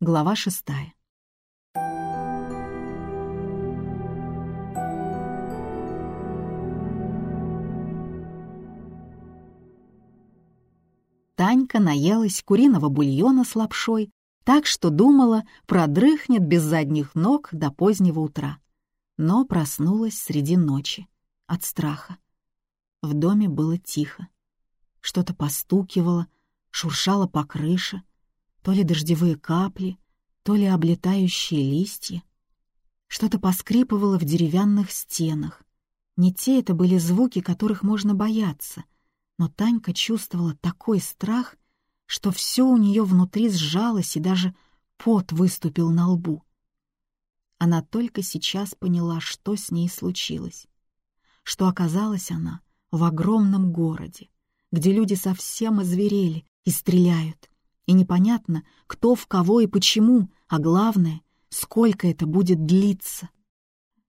Глава шестая. Танька наелась куриного бульона с лапшой, так что думала, продрыхнет без задних ног до позднего утра. Но проснулась среди ночи от страха. В доме было тихо. Что-то постукивало, шуршало по крыше, то ли дождевые капли, то ли облетающие листья. Что-то поскрипывало в деревянных стенах. Не те это были звуки, которых можно бояться, но Танька чувствовала такой страх, что все у нее внутри сжалось и даже пот выступил на лбу. Она только сейчас поняла, что с ней случилось. Что оказалась она в огромном городе, где люди совсем озверели и стреляют, и непонятно, кто в кого и почему, а главное, сколько это будет длиться.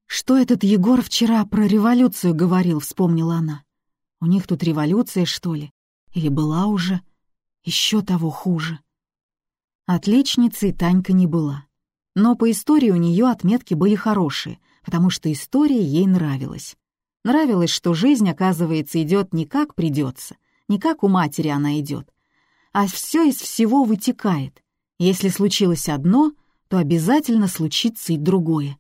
«Что этот Егор вчера про революцию говорил?» — вспомнила она. «У них тут революция, что ли? Или была уже? Еще того хуже». Отличницей Танька не была. Но по истории у нее отметки были хорошие, потому что история ей нравилась. Нравилось, что жизнь, оказывается, идет не как придется, не как у матери она идет, а все из всего вытекает. Если случилось одно, то обязательно случится и другое.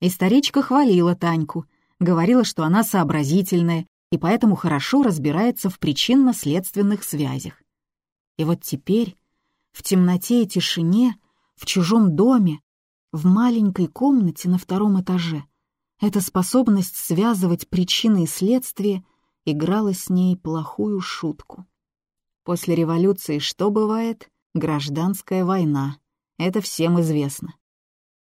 И старичка хвалила Таньку, говорила, что она сообразительная и поэтому хорошо разбирается в причинно-следственных связях. И вот теперь, в темноте и тишине, в чужом доме, в маленькой комнате на втором этаже, эта способность связывать причины и следствия играла с ней плохую шутку. После революции что бывает? Гражданская война. Это всем известно.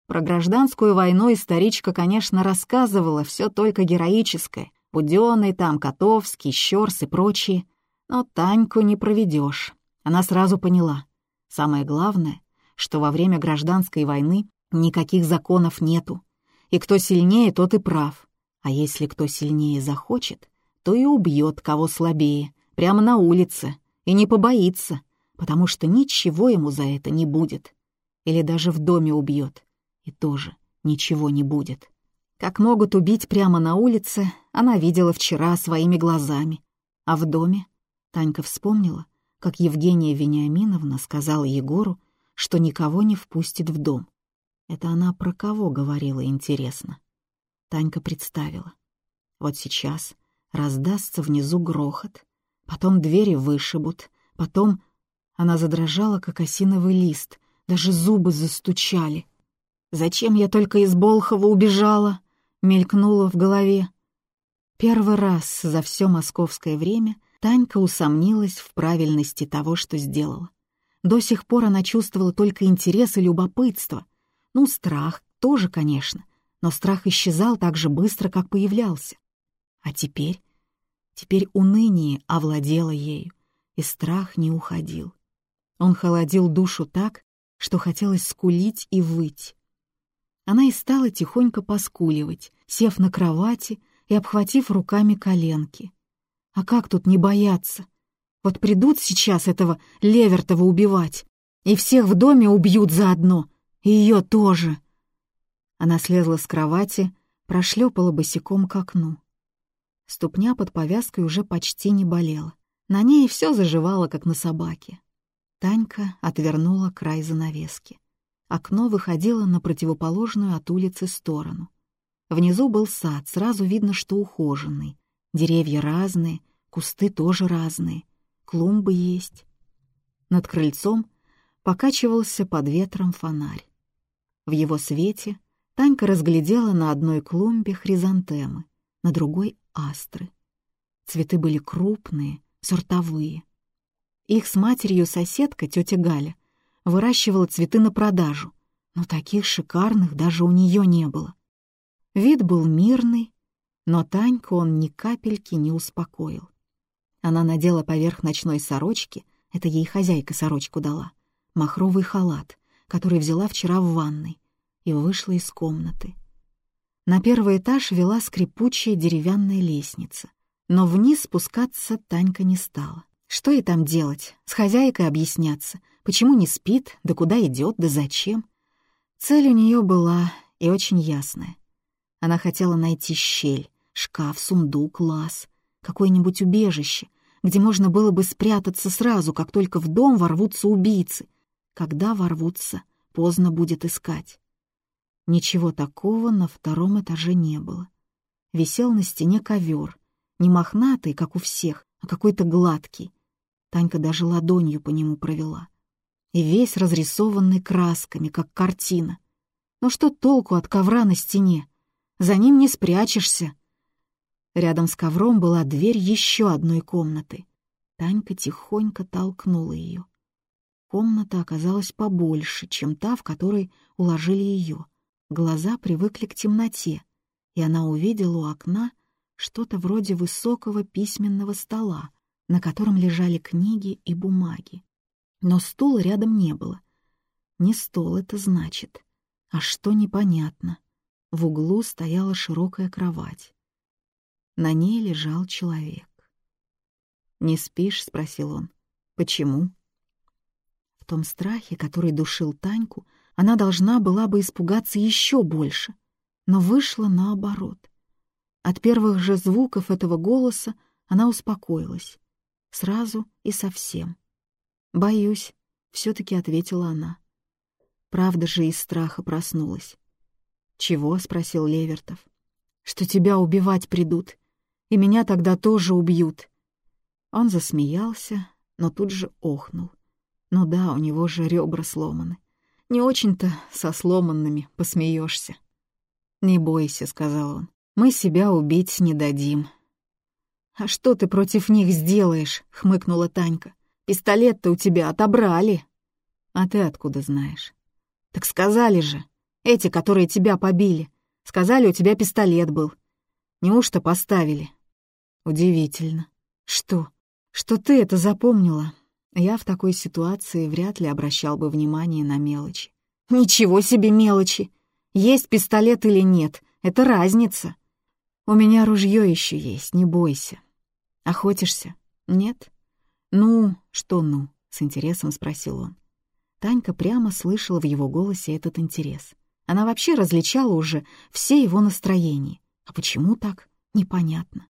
Про гражданскую войну историчка, конечно, рассказывала все только героическое. Будённый там, Котовский, Щёрс и прочие. Но Таньку не проведешь. Она сразу поняла. Самое главное, что во время гражданской войны никаких законов нету. И кто сильнее, тот и прав. А если кто сильнее захочет, то и убьет кого слабее, прямо на улице, и не побоится, потому что ничего ему за это не будет. Или даже в доме убьет, и тоже ничего не будет. Как могут убить прямо на улице, она видела вчера своими глазами. А в доме Танька вспомнила, как Евгения Вениаминовна сказала Егору, что никого не впустит в дом. Это она про кого говорила, интересно. Танька представила. Вот сейчас раздастся внизу грохот, потом двери вышибут, потом она задрожала, как осиновый лист, даже зубы застучали. «Зачем я только из Болхова убежала?» — мелькнуло в голове. Первый раз за все московское время Танька усомнилась в правильности того, что сделала. До сих пор она чувствовала только интерес и любопытство. Ну, страх тоже, конечно, но страх исчезал так же быстро, как появлялся. А теперь Теперь уныние овладело ею, и страх не уходил. Он холодил душу так, что хотелось скулить и выть. Она и стала тихонько поскуливать, сев на кровати и обхватив руками коленки. А как тут не бояться? Вот придут сейчас этого Левертова убивать, и всех в доме убьют заодно, и ее тоже. Она слезла с кровати, прошлепала босиком к окну. Ступня под повязкой уже почти не болела. На ней все заживало, как на собаке. Танька отвернула край занавески. Окно выходило на противоположную от улицы сторону. Внизу был сад, сразу видно, что ухоженный. Деревья разные, кусты тоже разные, клумбы есть. Над крыльцом покачивался под ветром фонарь. В его свете Танька разглядела на одной клумбе хризантемы, на другой астры. Цветы были крупные, сортовые. Их с матерью соседка, тетя Галя, выращивала цветы на продажу, но таких шикарных даже у нее не было. Вид был мирный, но Таньку он ни капельки не успокоил. Она надела поверх ночной сорочки, это ей хозяйка сорочку дала, махровый халат, который взяла вчера в ванной, и вышла из комнаты. На первый этаж вела скрипучая деревянная лестница, но вниз спускаться Танька не стала. Что ей там делать? С хозяйкой объясняться, Почему не спит, да куда идет, да зачем? Цель у нее была и очень ясная. Она хотела найти щель, шкаф, сундук, лаз, какое-нибудь убежище, где можно было бы спрятаться сразу, как только в дом ворвутся убийцы. Когда ворвутся, поздно будет искать. Ничего такого на втором этаже не было. Висел на стене ковер, не мохнатый, как у всех, а какой-то гладкий. Танька даже ладонью по нему провела. И весь разрисованный красками, как картина. Но что толку от ковра на стене? За ним не спрячешься. Рядом с ковром была дверь еще одной комнаты. Танька тихонько толкнула ее. Комната оказалась побольше, чем та, в которой уложили ее. Глаза привыкли к темноте, и она увидела у окна что-то вроде высокого письменного стола, на котором лежали книги и бумаги. Но стула рядом не было. Не стол это значит. А что непонятно. В углу стояла широкая кровать. На ней лежал человек. «Не спишь?» — спросил он. «Почему?» В том страхе, который душил Таньку, она должна была бы испугаться еще больше, но вышло наоборот. От первых же звуков этого голоса она успокоилась. Сразу и совсем. «Боюсь», — все-таки ответила она. Правда же из страха проснулась. «Чего?» — спросил Левертов. «Что тебя убивать придут, и меня тогда тоже убьют». Он засмеялся, но тут же охнул. Ну да, у него же ребра сломаны. Не очень-то со сломанными посмеешься. «Не бойся», — сказал он, — «мы себя убить не дадим». «А что ты против них сделаешь?» — хмыкнула Танька. «Пистолет-то у тебя отобрали». «А ты откуда знаешь?» «Так сказали же, эти, которые тебя побили. Сказали, у тебя пистолет был. Неужто поставили?» «Удивительно. Что? Что ты это запомнила?» Я в такой ситуации вряд ли обращал бы внимание на мелочи. «Ничего себе мелочи! Есть пистолет или нет — это разница. У меня ружье еще есть, не бойся. Охотишься? Нет? Ну, что ну?» — с интересом спросил он. Танька прямо слышала в его голосе этот интерес. Она вообще различала уже все его настроения. А почему так? Непонятно.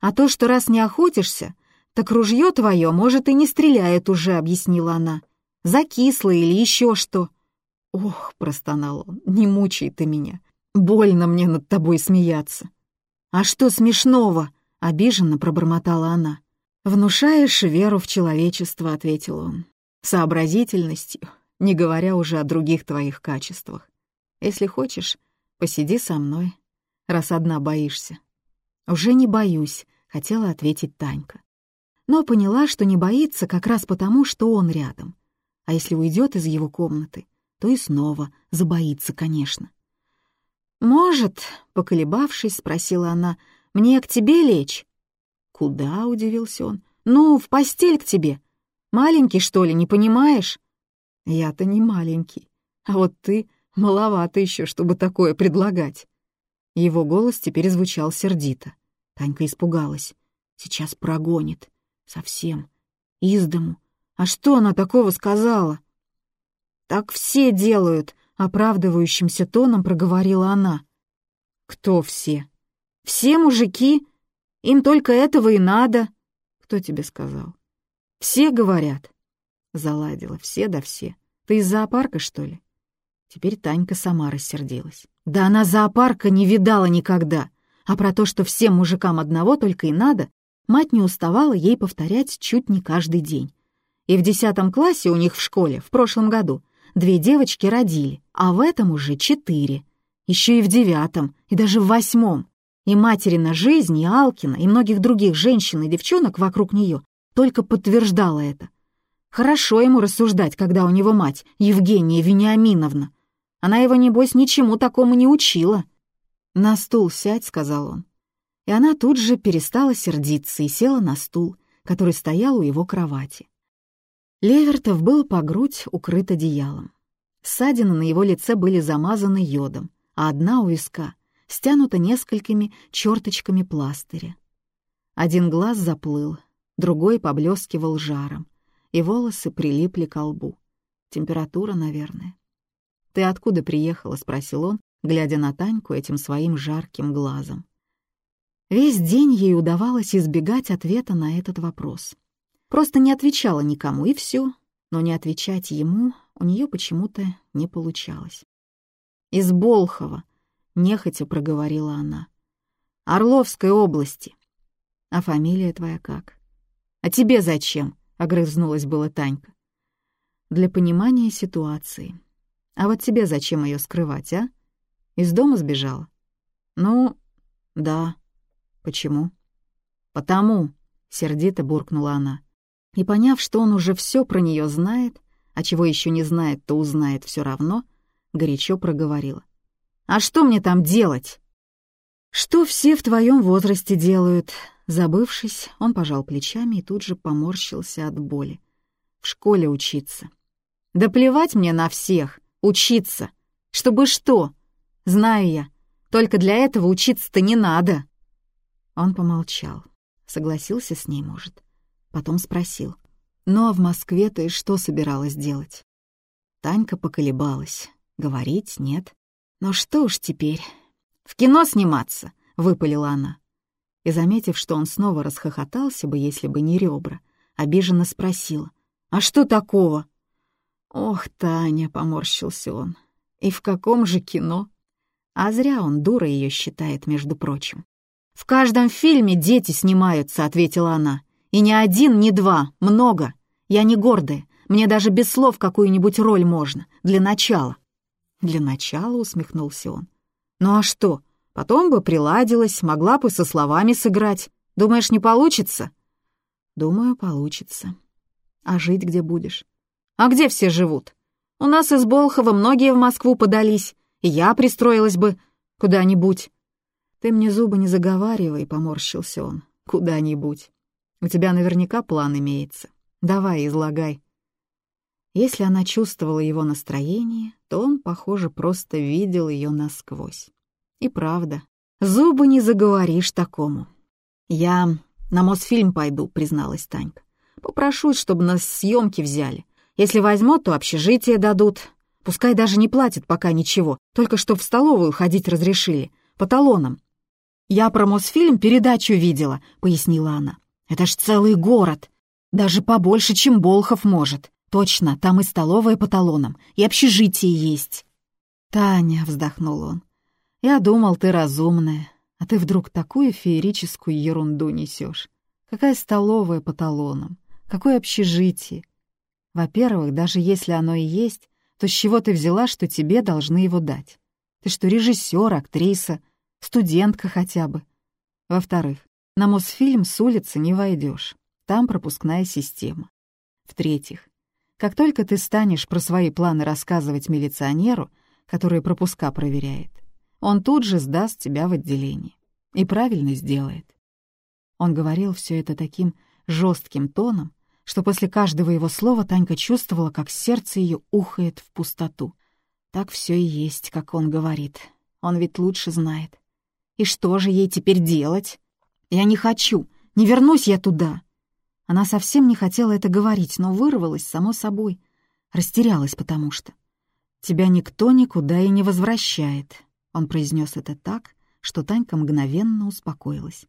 А то, что раз не охотишься, «Так ружье твое, может, и не стреляет уже», — объяснила она. «Закисло или еще что». «Ох», — простонал он, — «не мучай ты меня. Больно мне над тобой смеяться». «А что смешного?» — обиженно пробормотала она. «Внушаешь веру в человечество», — ответил он. «Сообразительностью, не говоря уже о других твоих качествах. Если хочешь, посиди со мной, раз одна боишься». «Уже не боюсь», — хотела ответить Танька но поняла, что не боится как раз потому, что он рядом. А если уйдет из его комнаты, то и снова забоится, конечно. «Может», — поколебавшись, спросила она, — «мне к тебе лечь?» «Куда?» — удивился он. «Ну, в постель к тебе. Маленький, что ли, не понимаешь?» «Я-то не маленький, а вот ты маловато еще, чтобы такое предлагать». Его голос теперь звучал сердито. Танька испугалась. «Сейчас прогонит. Совсем. Из дому. А что она такого сказала? Так все делают, оправдывающимся тоном проговорила она. Кто все? Все мужики. Им только этого и надо. Кто тебе сказал? Все говорят. Заладила, все да все. Ты из зоопарка, что ли? Теперь Танька сама рассердилась. Да она зоопарка не видала никогда. А про то, что всем мужикам одного только и надо, мать не уставала ей повторять чуть не каждый день. И в десятом классе у них в школе в прошлом году две девочки родили, а в этом уже четыре. Еще и в девятом, и даже в восьмом. И материна жизнь, и Алкина, и многих других женщин и девчонок вокруг нее только подтверждала это. Хорошо ему рассуждать, когда у него мать, Евгения Вениаминовна. Она его, небось, ничему такому не учила. «На стул сядь», — сказал он и она тут же перестала сердиться и села на стул, который стоял у его кровати. Левертов был по грудь укрыт одеялом. Ссадины на его лице были замазаны йодом, а одна у виска стянута несколькими черточками пластыря. Один глаз заплыл, другой поблескивал жаром, и волосы прилипли к лбу. Температура, наверное. «Ты откуда приехала?» — спросил он, глядя на Таньку этим своим жарким глазом. Весь день ей удавалось избегать ответа на этот вопрос. Просто не отвечала никому, и все. Но не отвечать ему у нее почему-то не получалось. «Из Болхова», — нехотя проговорила она. «Орловской области». «А фамилия твоя как?» «А тебе зачем?» — огрызнулась была Танька. «Для понимания ситуации. А вот тебе зачем ее скрывать, а? Из дома сбежала?» «Ну, да. Почему?» «Потому», — сердито буркнула она. И поняв, что он уже все про нее знает, а чего еще не знает, то узнает все равно, горячо проговорила. «А что мне там делать?» «Что все в твоем возрасте делают?» Забывшись, он пожал плечами и тут же поморщился от боли. «В школе учиться». «Да плевать мне на всех! Учиться! Чтобы что? Знаю я. Только для этого учиться-то не надо!» Он помолчал. Согласился с ней, может. Потом спросил. «Ну а в Москве ты что собиралась делать?» Танька поколебалась. Говорить нет. «Ну что уж теперь?» «В кино сниматься!» — выпалила она. И, заметив, что он снова расхохотался бы, если бы не ребра, обиженно спросила. «А что такого?» «Ох, Таня!» — поморщился он. «И в каком же кино?» А зря он дура ее считает, между прочим. «В каждом фильме дети снимаются», — ответила она. И ни один, ни два, много. Я не гордая, мне даже без слов какую-нибудь роль можно, для начала». «Для начала?» — усмехнулся он. «Ну а что? Потом бы приладилась, могла бы со словами сыграть. Думаешь, не получится?» «Думаю, получится. А жить где будешь?» «А где все живут? У нас из Болхова многие в Москву подались, и я пристроилась бы куда-нибудь». «Ты мне зубы не заговаривай», — поморщился он. «Куда-нибудь. У тебя наверняка план имеется. Давай, излагай». Если она чувствовала его настроение, то он, похоже, просто видел ее насквозь. И правда, зубы не заговоришь такому. «Я на Мосфильм пойду», — призналась Танька. «Попрошусь, чтобы нас съемки взяли. Если возьмут, то общежитие дадут. Пускай даже не платят пока ничего, только что в столовую ходить разрешили, по талонам». «Я про Мосфильм передачу видела», — пояснила она. Это ж целый город. Даже побольше, чем Болхов может. Точно, там и столовая по талонам, и общежитие есть. «Таня», — вздохнул он, — «я думал, ты разумная, а ты вдруг такую феерическую ерунду несешь. Какая столовая по талонам? Какое общежитие? Во-первых, даже если оно и есть, то с чего ты взяла, что тебе должны его дать? Ты что, режиссер, актриса, студентка хотя бы? Во-вторых, на Мосфильм с улицы не войдешь, там пропускная система. В-третьих, как только ты станешь про свои планы рассказывать милиционеру, который пропуска проверяет, он тут же сдаст тебя в отделение. И правильно сделает. Он говорил все это таким жестким тоном, что после каждого его слова Танька чувствовала, как сердце ее ухает в пустоту. Так все и есть, как он говорит. Он ведь лучше знает. И что же ей теперь делать? Я не хочу, не вернусь я туда. Она совсем не хотела это говорить, но вырвалась само собой. Растерялась потому что. «Тебя никто никуда и не возвращает», — он произнес это так, что Танька мгновенно успокоилась.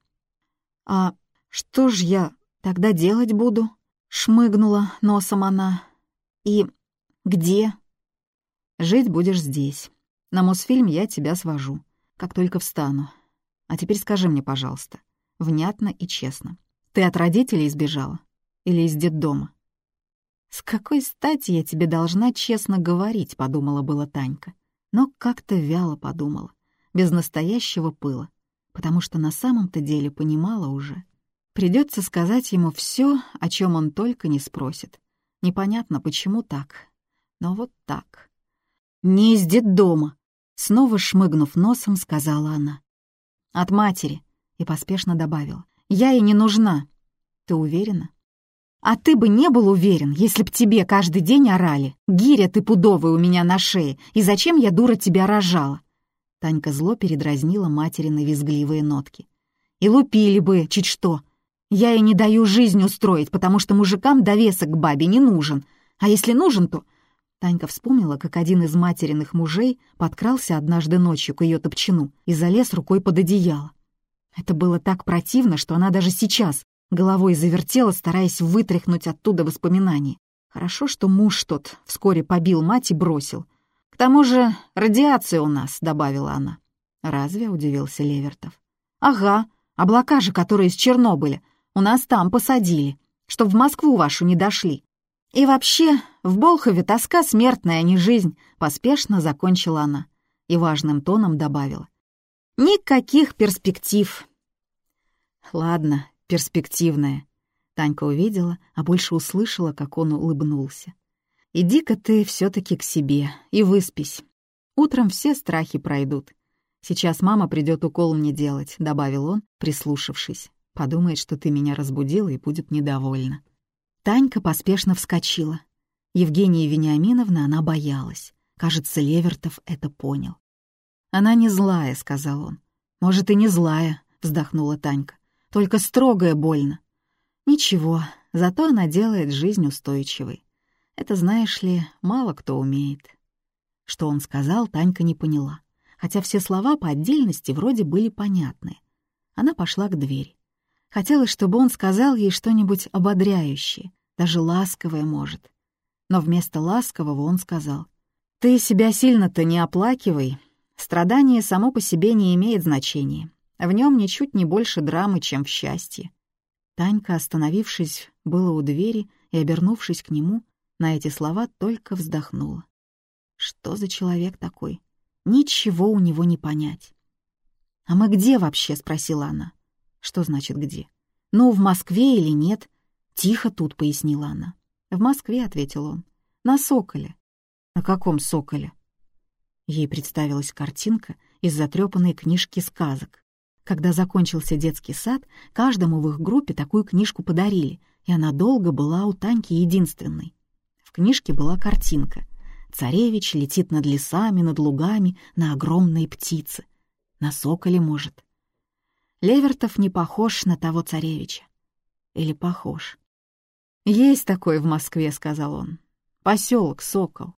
«А что ж я тогда делать буду?» — шмыгнула носом она. «И где?» «Жить будешь здесь. На Мосфильм я тебя свожу, как только встану. А теперь скажи мне, пожалуйста, внятно и честно. «Ты от родителей сбежала? Или из детдома?» «С какой стати я тебе должна честно говорить?» — подумала была Танька. Но как-то вяло подумала, без настоящего пыла, потому что на самом-то деле понимала уже. Придется сказать ему все, о чем он только не спросит. Непонятно, почему так, но вот так. «Не из детдома!» — снова шмыгнув носом, сказала она. «От матери и поспешно добавила. «Я ей не нужна. Ты уверена?» «А ты бы не был уверен, если б тебе каждый день орали. Гиря ты пудовая у меня на шее, и зачем я, дура, тебя рожала?» Танька зло передразнила материны визгливые нотки. «И лупили бы, чуть что. Я ей не даю жизнь устроить, потому что мужикам довесок к бабе не нужен. А если нужен, то... Танька вспомнила, как один из материных мужей подкрался однажды ночью к ее топчину и залез рукой под одеяло. Это было так противно, что она даже сейчас головой завертела, стараясь вытряхнуть оттуда воспоминания. Хорошо, что муж тот вскоре побил мать и бросил. «К тому же радиация у нас», — добавила она. «Разве?» — удивился Левертов. «Ага, облака же, которые из Чернобыля, у нас там посадили, чтоб в Москву вашу не дошли. И вообще, в Болхове тоска смертная, а не жизнь», — поспешно закончила она и важным тоном добавила. «Никаких перспектив». «Ладно, перспективная». Танька увидела, а больше услышала, как он улыбнулся. «Иди-ка ты все таки к себе и выспись. Утром все страхи пройдут. Сейчас мама придет укол мне делать», — добавил он, прислушавшись. «Подумает, что ты меня разбудила и будет недовольна». Танька поспешно вскочила. Евгения Вениаминовна она боялась. Кажется, Левертов это понял. «Она не злая», — сказал он. «Может, и не злая», — вздохнула Танька. «Только строгая больно». «Ничего, зато она делает жизнь устойчивой. Это, знаешь ли, мало кто умеет». Что он сказал, Танька не поняла, хотя все слова по отдельности вроде были понятны. Она пошла к двери. Хотелось, чтобы он сказал ей что-нибудь ободряющее, даже ласковое, может. Но вместо ласкового он сказал, «Ты себя сильно-то не оплакивай. Страдание само по себе не имеет значения. В нем ничуть не больше драмы, чем в счастье». Танька, остановившись, было у двери и, обернувшись к нему, на эти слова только вздохнула. Что за человек такой? Ничего у него не понять. «А мы где вообще?» — спросила она. «Что значит где?» «Ну, в Москве или нет?» «Тихо тут», — пояснила она. «В Москве», — ответил он. «На Соколе». «На каком Соколе?» Ей представилась картинка из затрепанной книжки сказок. Когда закончился детский сад, каждому в их группе такую книжку подарили, и она долго была у Таньки единственной. В книжке была картинка. Царевич летит над лесами, над лугами, на огромной птице. На соколе, может. Левертов не похож на того царевича. Или похож? «Есть такой в Москве», — сказал он. Поселок Сокол.